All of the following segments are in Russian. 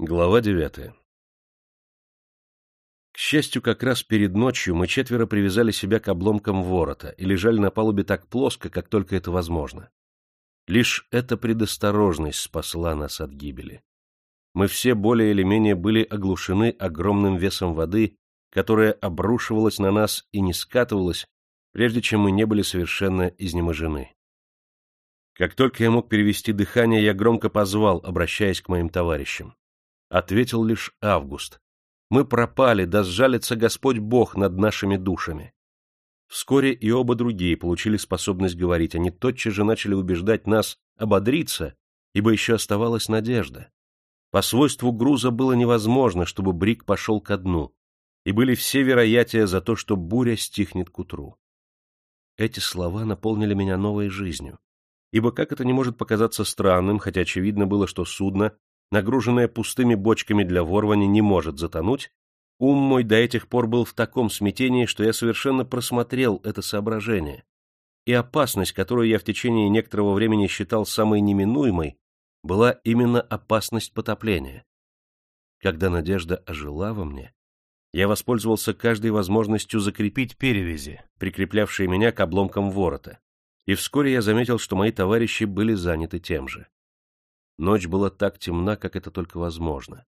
Глава девятая К счастью, как раз перед ночью мы четверо привязали себя к обломкам ворота и лежали на палубе так плоско, как только это возможно. Лишь эта предосторожность спасла нас от гибели. Мы все более или менее были оглушены огромным весом воды, которая обрушивалась на нас и не скатывалась, прежде чем мы не были совершенно изнеможены. Как только я мог перевести дыхание, я громко позвал, обращаясь к моим товарищам. Ответил лишь Август. Мы пропали, да сжалится Господь Бог над нашими душами. Вскоре и оба другие получили способность говорить. Они тотчас же начали убеждать нас ободриться, ибо еще оставалась надежда. По свойству груза было невозможно, чтобы Брик пошел ко дну, и были все вероятия за то, что буря стихнет к утру. Эти слова наполнили меня новой жизнью, ибо как это не может показаться странным, хотя очевидно было, что судно нагруженная пустыми бочками для ворвани, не может затонуть, ум мой до этих пор был в таком смятении, что я совершенно просмотрел это соображение. И опасность, которую я в течение некоторого времени считал самой неминуемой, была именно опасность потопления. Когда надежда ожила во мне, я воспользовался каждой возможностью закрепить перевязи, прикреплявшие меня к обломкам ворота, и вскоре я заметил, что мои товарищи были заняты тем же. Ночь была так темна, как это только возможно.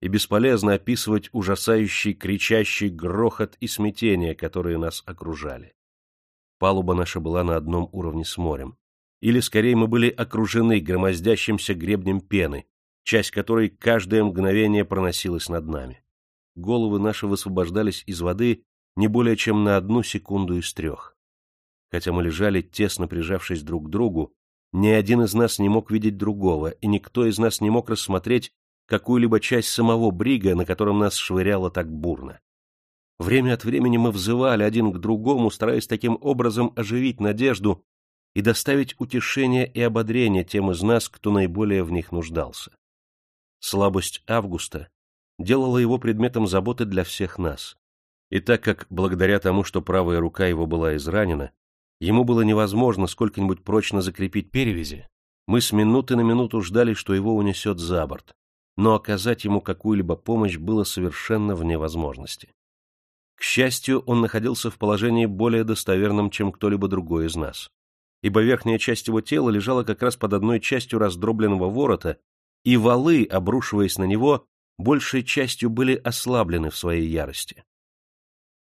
И бесполезно описывать ужасающий, кричащий грохот и смятение, которые нас окружали. Палуба наша была на одном уровне с морем. Или, скорее, мы были окружены громоздящимся гребнем пены, часть которой каждое мгновение проносилась над нами. Головы наши высвобождались из воды не более чем на одну секунду из трех. Хотя мы лежали, тесно прижавшись друг к другу, ни один из нас не мог видеть другого, и никто из нас не мог рассмотреть какую-либо часть самого брига, на котором нас швыряло так бурно. Время от времени мы взывали один к другому, стараясь таким образом оживить надежду и доставить утешение и ободрение тем из нас, кто наиболее в них нуждался. Слабость Августа делала его предметом заботы для всех нас. И так как, благодаря тому, что правая рука его была изранена, Ему было невозможно сколько-нибудь прочно закрепить перевязи. Мы с минуты на минуту ждали, что его унесет за борт, но оказать ему какую-либо помощь было совершенно вне возможности. К счастью, он находился в положении более достоверном, чем кто-либо другой из нас, ибо верхняя часть его тела лежала как раз под одной частью раздробленного ворота, и валы, обрушиваясь на него, большей частью были ослаблены в своей ярости.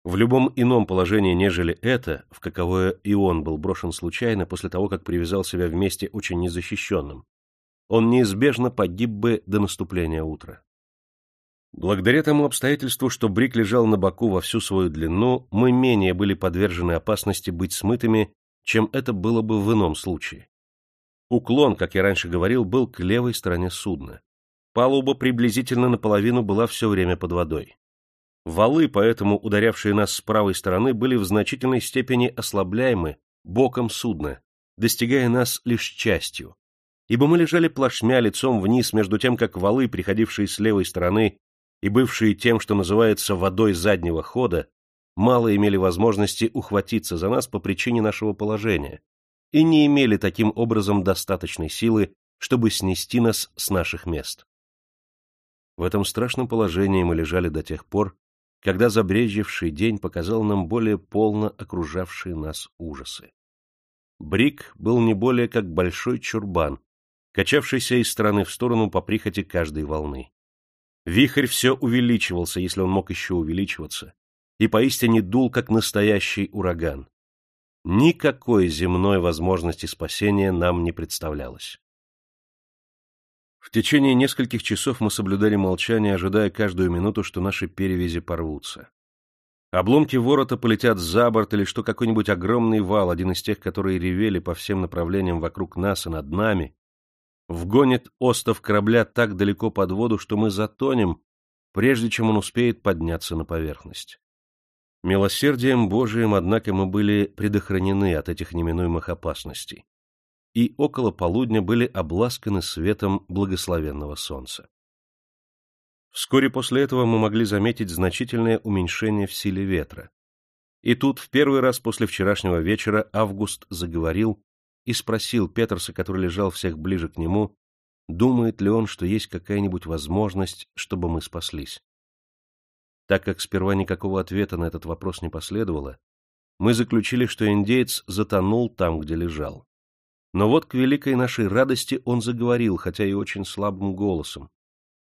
В любом ином положении, нежели это, в каковое и он был брошен случайно после того, как привязал себя вместе очень незащищенным, он неизбежно погиб бы до наступления утра. Благодаря тому обстоятельству, что Брик лежал на боку во всю свою длину, мы менее были подвержены опасности быть смытыми, чем это было бы в ином случае. Уклон, как я раньше говорил, был к левой стороне судна. Палуба приблизительно наполовину была все время под водой. Валы, поэтому ударявшие нас с правой стороны, были в значительной степени ослабляемы боком судна, достигая нас лишь частью, ибо мы лежали плашмя лицом вниз между тем, как валы, приходившие с левой стороны и бывшие тем, что называется водой заднего хода, мало имели возможности ухватиться за нас по причине нашего положения и не имели таким образом достаточной силы, чтобы снести нас с наших мест. В этом страшном положении мы лежали до тех пор, когда забрежевший день показал нам более полно окружавшие нас ужасы. Брик был не более как большой чурбан, качавшийся из стороны в сторону по прихоти каждой волны. Вихрь все увеличивался, если он мог еще увеличиваться, и поистине дул, как настоящий ураган. Никакой земной возможности спасения нам не представлялось. В течение нескольких часов мы соблюдали молчание, ожидая каждую минуту, что наши перевязи порвутся. Обломки ворота полетят за борт, или что какой-нибудь огромный вал, один из тех, которые ревели по всем направлениям вокруг нас и над нами, вгонит остов корабля так далеко под воду, что мы затонем, прежде чем он успеет подняться на поверхность. Милосердием Божиим, однако, мы были предохранены от этих неминуемых опасностей и около полудня были обласканы светом благословенного солнца. Вскоре после этого мы могли заметить значительное уменьшение в силе ветра. И тут в первый раз после вчерашнего вечера Август заговорил и спросил Петерса, который лежал всех ближе к нему, думает ли он, что есть какая-нибудь возможность, чтобы мы спаслись. Так как сперва никакого ответа на этот вопрос не последовало, мы заключили, что индеец затонул там, где лежал. Но вот к великой нашей радости он заговорил, хотя и очень слабым голосом,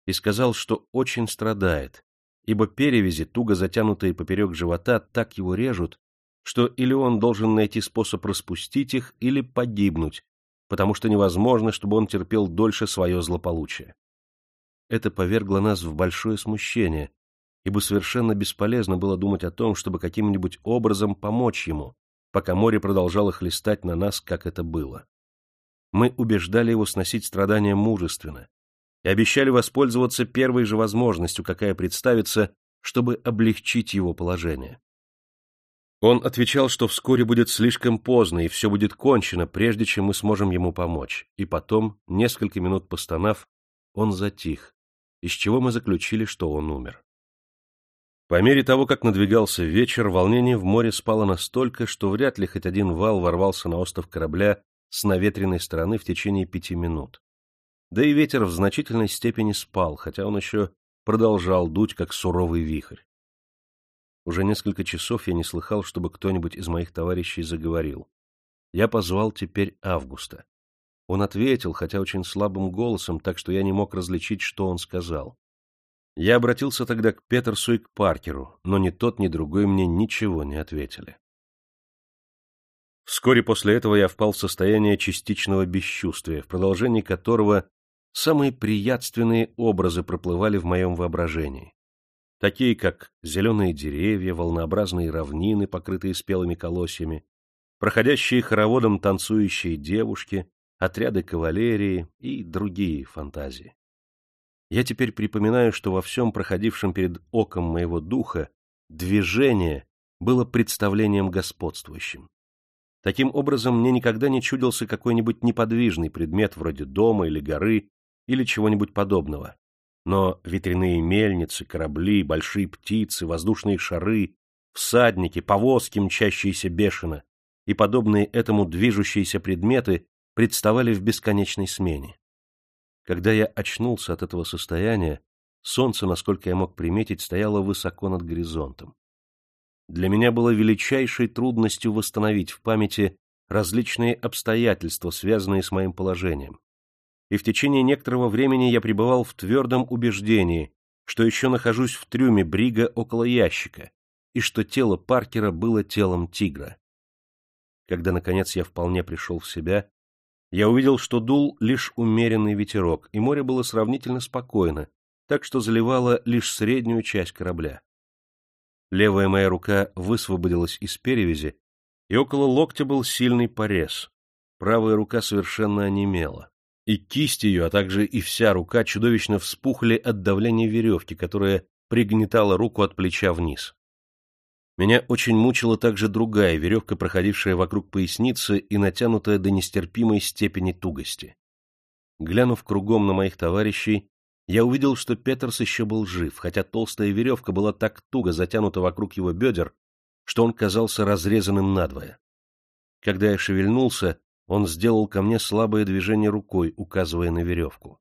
и сказал, что очень страдает, ибо перевязи, туго затянутые поперек живота, так его режут, что или он должен найти способ распустить их, или погибнуть, потому что невозможно, чтобы он терпел дольше свое злополучие. Это повергло нас в большое смущение, ибо совершенно бесполезно было думать о том, чтобы каким-нибудь образом помочь ему, пока море продолжало хлестать на нас, как это было. Мы убеждали его сносить страдания мужественно и обещали воспользоваться первой же возможностью, какая представится, чтобы облегчить его положение. Он отвечал, что вскоре будет слишком поздно, и все будет кончено, прежде чем мы сможем ему помочь. И потом, несколько минут постанав, он затих, из чего мы заключили, что он умер. По мере того, как надвигался вечер, волнение в море спало настолько, что вряд ли хоть один вал ворвался на остров корабля с наветренной стороны в течение пяти минут. Да и ветер в значительной степени спал, хотя он еще продолжал дуть, как суровый вихрь. Уже несколько часов я не слыхал, чтобы кто-нибудь из моих товарищей заговорил. Я позвал теперь Августа. Он ответил, хотя очень слабым голосом, так что я не мог различить, что он сказал. Я обратился тогда к Петерсу и к Паркеру, но ни тот, ни другой мне ничего не ответили. Вскоре после этого я впал в состояние частичного бесчувствия, в продолжении которого самые приятственные образы проплывали в моем воображении такие как зеленые деревья, волнообразные равнины, покрытые спелыми колосьями, проходящие хороводом танцующие девушки, отряды кавалерии и другие фантазии. Я теперь припоминаю, что во всем проходившем перед оком моего духа движение было представлением господствующим. Таким образом, мне никогда не чудился какой-нибудь неподвижный предмет вроде дома или горы или чего-нибудь подобного, но ветряные мельницы, корабли, большие птицы, воздушные шары, всадники, повозки, мчащиеся бешено, и подобные этому движущиеся предметы представали в бесконечной смене. Когда я очнулся от этого состояния, солнце, насколько я мог приметить, стояло высоко над горизонтом. Для меня было величайшей трудностью восстановить в памяти различные обстоятельства, связанные с моим положением, и в течение некоторого времени я пребывал в твердом убеждении, что еще нахожусь в трюме брига около ящика, и что тело Паркера было телом тигра. Когда, наконец, я вполне пришел в себя, я увидел, что дул лишь умеренный ветерок, и море было сравнительно спокойно, так что заливало лишь среднюю часть корабля. Левая моя рука высвободилась из перевязи, и около локтя был сильный порез. Правая рука совершенно онемела и кисть ее, а также и вся рука чудовищно вспухли от давления веревки, которая пригнетала руку от плеча вниз. Меня очень мучила также другая веревка, проходившая вокруг поясницы и натянутая до нестерпимой степени тугости. Глянув кругом на моих товарищей, я увидел, что Петерс еще был жив, хотя толстая веревка была так туго затянута вокруг его бедер, что он казался разрезанным надвое. Когда я шевельнулся, он сделал ко мне слабое движение рукой, указывая на веревку.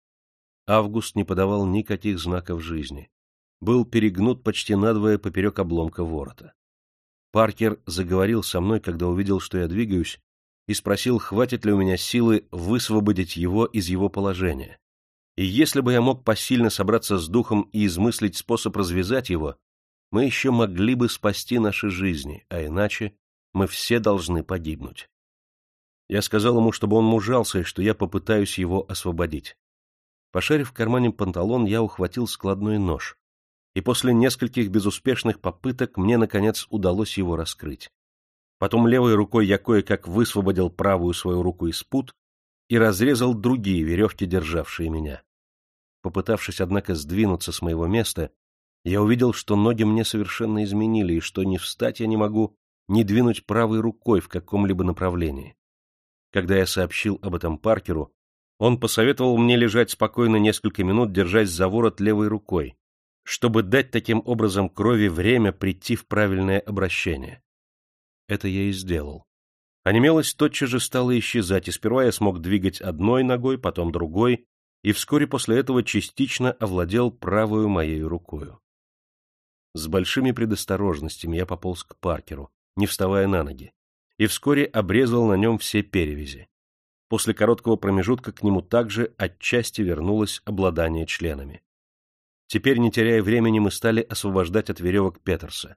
Август не подавал никаких знаков жизни. Был перегнут почти надвое поперек обломка ворота. Паркер заговорил со мной, когда увидел, что я двигаюсь, и спросил, хватит ли у меня силы высвободить его из его положения. И если бы я мог посильно собраться с духом и измыслить способ развязать его, мы еще могли бы спасти наши жизни, а иначе мы все должны погибнуть. Я сказал ему, чтобы он мужался, и что я попытаюсь его освободить. Пошарив в кармане панталон, я ухватил складной нож, и после нескольких безуспешных попыток мне, наконец, удалось его раскрыть. Потом левой рукой я кое-как высвободил правую свою руку из пут и разрезал другие веревки, державшие меня. Попытавшись, однако, сдвинуться с моего места, я увидел, что ноги мне совершенно изменили, и что ни встать я не могу, ни двинуть правой рукой в каком-либо направлении. Когда я сообщил об этом Паркеру, он посоветовал мне лежать спокойно несколько минут, держась за ворот левой рукой, чтобы дать таким образом крови время прийти в правильное обращение. Это я и сделал. Онемелость тотчас же стала исчезать, и сперва я смог двигать одной ногой, потом другой, и вскоре после этого частично овладел правую моей рукою. С большими предосторожностями я пополз к Паркеру, не вставая на ноги, и вскоре обрезал на нем все перевязи. После короткого промежутка к нему также отчасти вернулось обладание членами. Теперь, не теряя времени, мы стали освобождать от веревок Петерса.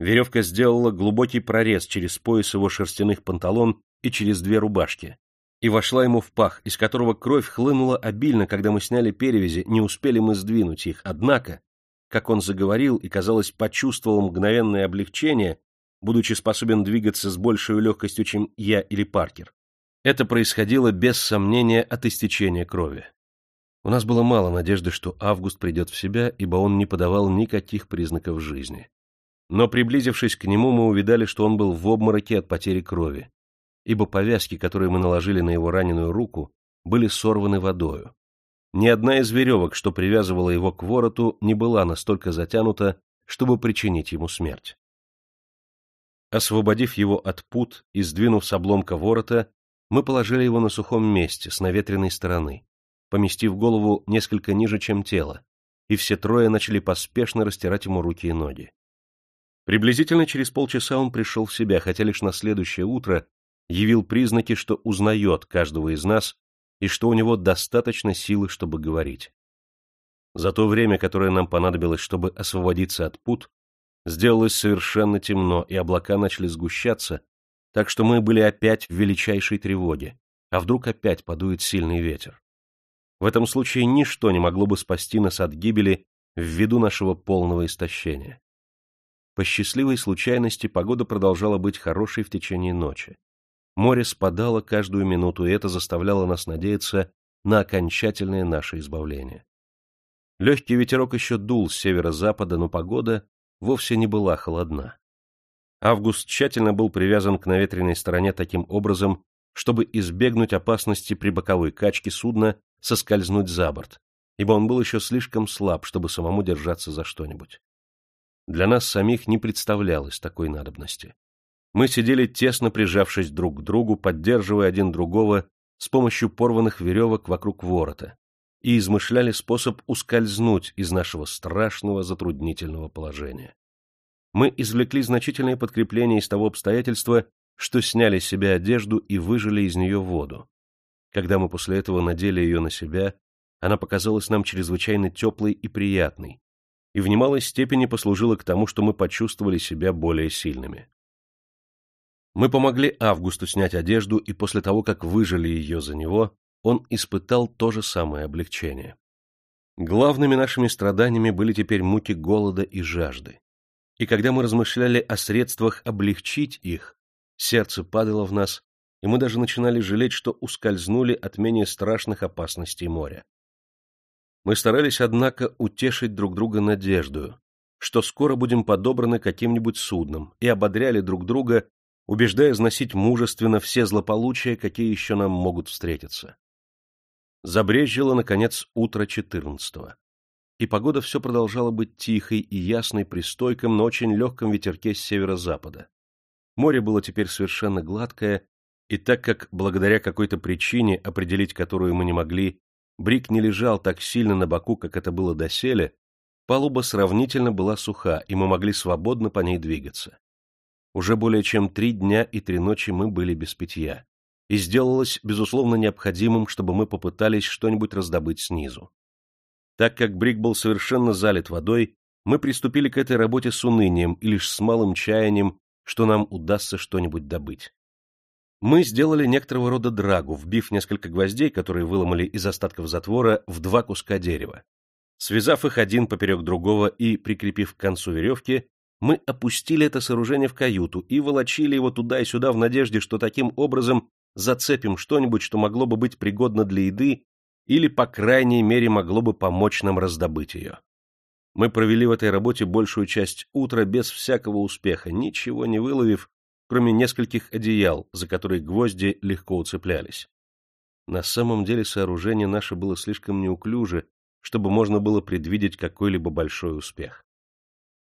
Веревка сделала глубокий прорез через пояс его шерстяных панталон и через две рубашки, и вошла ему в пах, из которого кровь хлынула обильно, когда мы сняли перевязи, не успели мы сдвинуть их. Однако, как он заговорил и, казалось, почувствовал мгновенное облегчение, будучи способен двигаться с большей легкостью, чем я или Паркер, это происходило без сомнения от истечения крови. У нас было мало надежды, что Август придет в себя, ибо он не подавал никаких признаков жизни. Но, приблизившись к нему, мы увидали, что он был в обмороке от потери крови, ибо повязки, которые мы наложили на его раненую руку, были сорваны водою. Ни одна из веревок, что привязывала его к вороту, не была настолько затянута, чтобы причинить ему смерть. Освободив его от пут и сдвинув с обломка ворота, мы положили его на сухом месте, с наветренной стороны, поместив голову несколько ниже, чем тело, и все трое начали поспешно растирать ему руки и ноги. Приблизительно через полчаса он пришел в себя, хотя лишь на следующее утро явил признаки, что узнает каждого из нас и что у него достаточно силы, чтобы говорить. За то время, которое нам понадобилось, чтобы освободиться от пут, сделалось совершенно темно, и облака начали сгущаться, так что мы были опять в величайшей тревоге, а вдруг опять подует сильный ветер. В этом случае ничто не могло бы спасти нас от гибели ввиду нашего полного истощения. По счастливой случайности погода продолжала быть хорошей в течение ночи. Море спадало каждую минуту, и это заставляло нас надеяться на окончательное наше избавление. Легкий ветерок еще дул с северо-запада, но погода вовсе не была холодна. Август тщательно был привязан к наветренной стороне таким образом, чтобы избегнуть опасности при боковой качке судна соскользнуть за борт, ибо он был еще слишком слаб, чтобы самому держаться за что-нибудь. Для нас самих не представлялось такой надобности. Мы сидели тесно прижавшись друг к другу, поддерживая один другого с помощью порванных веревок вокруг ворота, и измышляли способ ускользнуть из нашего страшного затруднительного положения. Мы извлекли значительное подкрепление из того обстоятельства, что сняли с себя одежду и выжили из нее воду. Когда мы после этого надели ее на себя, она показалась нам чрезвычайно теплой и приятной, и в немалой степени послужила к тому, что мы почувствовали себя более сильными. Мы помогли Августу снять одежду, и после того, как выжили ее за него, он испытал то же самое облегчение. Главными нашими страданиями были теперь муки голода и жажды. И когда мы размышляли о средствах облегчить их, сердце падало в нас, и мы даже начинали жалеть, что ускользнули от менее страшных опасностей моря. Мы старались, однако, утешить друг друга надеждою, что скоро будем подобраны каким-нибудь судном, и ободряли друг друга убеждая зносить мужественно все злополучия, какие еще нам могут встретиться. Забрежило, наконец, утро четырнадцатого. И погода все продолжала быть тихой и ясной при стойком, но очень легком ветерке с северо-запада. Море было теперь совершенно гладкое, и так как, благодаря какой-то причине, определить которую мы не могли, Брик не лежал так сильно на боку, как это было доселе, палуба сравнительно была суха, и мы могли свободно по ней двигаться. Уже более чем три дня и три ночи мы были без питья, и сделалось, безусловно, необходимым, чтобы мы попытались что-нибудь раздобыть снизу. Так как Брик был совершенно залит водой, мы приступили к этой работе с унынием и лишь с малым чаянием, что нам удастся что-нибудь добыть. Мы сделали некоторого рода драгу, вбив несколько гвоздей, которые выломали из остатков затвора, в два куска дерева. Связав их один поперек другого и прикрепив к концу веревки, мы опустили это сооружение в каюту и волочили его туда и сюда в надежде, что таким образом зацепим что-нибудь, что могло бы быть пригодно для еды или, по крайней мере, могло бы помочь нам раздобыть ее. Мы провели в этой работе большую часть утра без всякого успеха, ничего не выловив, кроме нескольких одеял, за которые гвозди легко уцеплялись. На самом деле сооружение наше было слишком неуклюже, чтобы можно было предвидеть какой-либо большой успех.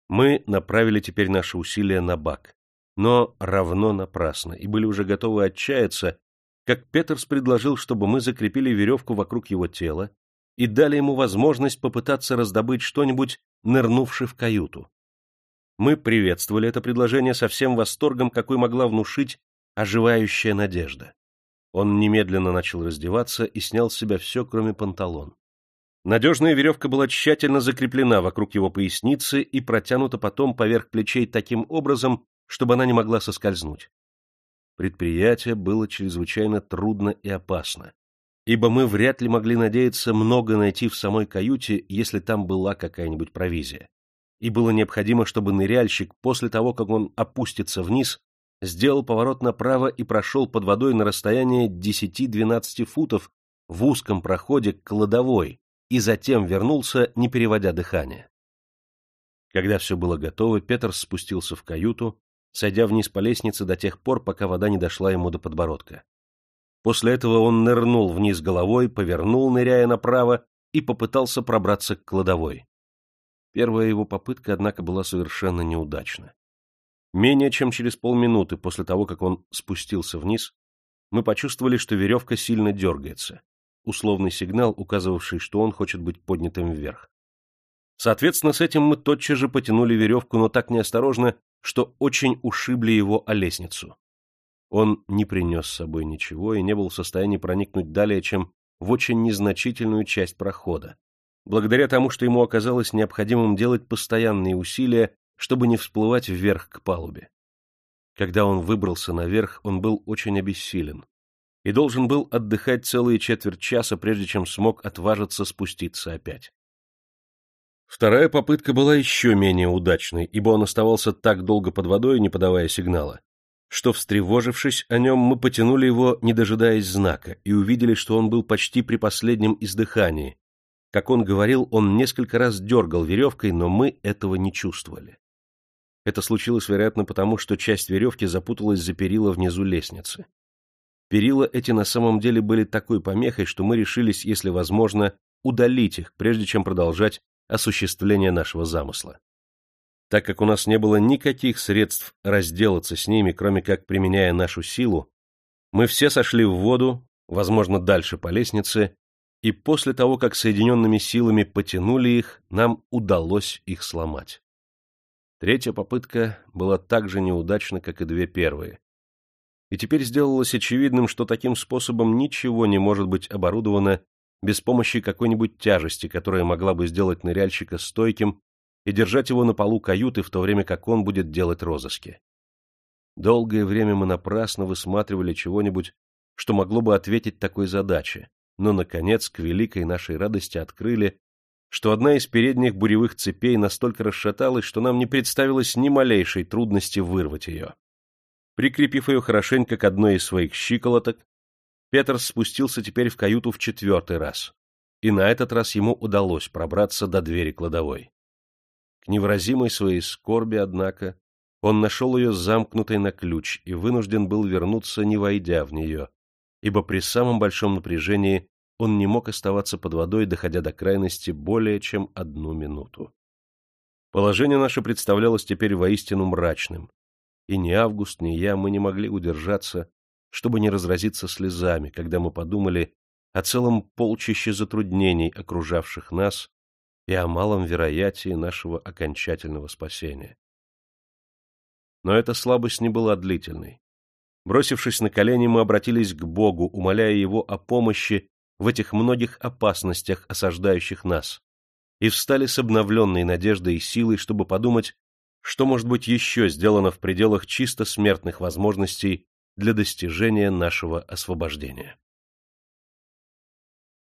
Мы направили теперь наши усилия на бак, но равно напрасно, и были уже готовы отчаяться, как Петерс предложил, чтобы мы закрепили веревку вокруг его тела и дали ему возможность попытаться раздобыть что-нибудь, нырнувши в каюту. Мы приветствовали это предложение со всем восторгом, какой могла внушить оживающая надежда. Он немедленно начал раздеваться и снял с себя все, кроме панталон. Надежная веревка была тщательно закреплена вокруг его поясницы и протянута потом поверх плечей таким образом, чтобы она не могла соскользнуть. Предприятие было чрезвычайно трудно и опасно, ибо мы вряд ли могли надеяться много найти в самой каюте, если там была какая-нибудь провизия. И было необходимо, чтобы ныряльщик, после того, как он опустится вниз, сделал поворот направо и прошел под водой на расстояние 10-12 футов в узком проходе к кладовой, и затем вернулся, не переводя дыхание. Когда все было готово, Петр спустился в каюту, сойдя вниз по лестнице до тех пор, пока вода не дошла ему до подбородка. После этого он нырнул вниз головой, повернул, ныряя направо, и попытался пробраться к кладовой. Первая его попытка, однако, была совершенно неудачна. Менее чем через полминуты после того, как он спустился вниз, мы почувствовали, что веревка сильно дергается условный сигнал, указывавший, что он хочет быть поднятым вверх. Соответственно, с этим мы тотчас же потянули веревку, но так неосторожно, что очень ушибли его о лестницу. Он не принес с собой ничего и не был в состоянии проникнуть далее, чем в очень незначительную часть прохода, благодаря тому, что ему оказалось необходимым делать постоянные усилия, чтобы не всплывать вверх к палубе. Когда он выбрался наверх, он был очень обессилен и должен был отдыхать целые четверть часа, прежде чем смог отважиться спуститься опять. Вторая попытка была еще менее удачной, ибо он оставался так долго под водой, не подавая сигнала, что, встревожившись о нем, мы потянули его, не дожидаясь знака, и увидели, что он был почти при последнем издыхании. Как он говорил, он несколько раз дергал веревкой, но мы этого не чувствовали. Это случилось, вероятно, потому, что часть веревки запуталась за перила внизу лестницы. Перила эти на самом деле были такой помехой, что мы решились, если возможно, удалить их, прежде чем продолжать осуществление нашего замысла. Так как у нас не было никаких средств разделаться с ними, кроме как применяя нашу силу, мы все сошли в воду, возможно, дальше по лестнице, и после того, как соединенными силами потянули их, нам удалось их сломать. Третья попытка была так же неудачна, как и две первые, и теперь сделалось очевидным, что таким способом ничего не может быть оборудовано без помощи какой-нибудь тяжести, которая могла бы сделать ныряльщика стойким и держать его на полу каюты, в то время как он будет делать розыски. Долгое время мы напрасно высматривали чего-нибудь, что могло бы ответить такой задаче, но, наконец, к великой нашей радости открыли, что одна из передних буревых цепей настолько расшаталась, что нам не представилось ни малейшей трудности вырвать ее. Прикрепив ее хорошенько к одной из своих щиколоток, Петр спустился теперь в каюту в четвертый раз, и на этот раз ему удалось пробраться до двери кладовой. К невыразимой своей скорби, однако, он нашел ее замкнутой на ключ и вынужден был вернуться, не войдя в нее, ибо при самом большом напряжении он не мог оставаться под водой, доходя до крайности более чем одну минуту. Положение наше представлялось теперь воистину мрачным, и ни Август, ни я мы не могли удержаться, чтобы не разразиться слезами, когда мы подумали о целом полчище затруднений, окружавших нас, и о малом вероятии нашего окончательного спасения. Но эта слабость не была длительной. Бросившись на колени, мы обратились к Богу, умоляя Его о помощи в этих многих опасностях, осаждающих нас, и встали с обновленной надеждой и силой, чтобы подумать что может быть еще сделано в пределах чисто смертных возможностей для достижения нашего освобождения.